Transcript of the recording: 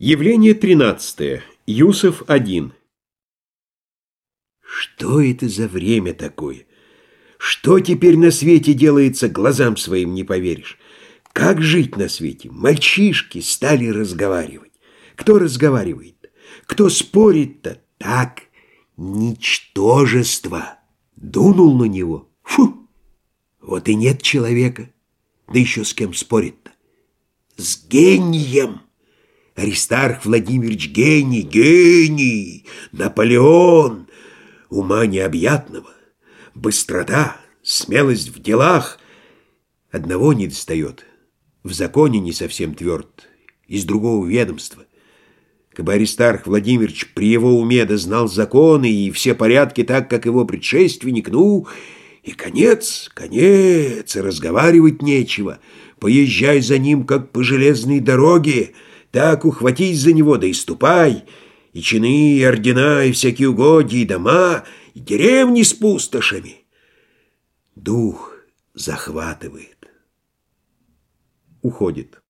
Явление 13. Юсов один. Что это за время такое? Что теперь на свете делается, глазам своим не поверишь. Как жить на свете? Мальчишки стали разговаривать. Кто разговаривает? Кто спорит-то? Так, ничтожество. Дунул на него. Фу! Вот и нет человека. Да еще с кем спорит-то? С гением! Аристарх Владимирович гений, гений, Наполеон, ума необъятного, быстрота, смелость в делах. Одного не достает, в законе не совсем тверд, из другого ведомства. Кабы Аристарх Владимирович при его уме дознал законы и все порядки так, как его предшественник, ну, и конец, конец, разговаривать нечего, поезжай за ним, как по железной дороге, так ухватись за него, да и ступай, и чины, и ордена, и всякие угодья, и дома, и деревни с пустошами. Дух захватывает. Уходит.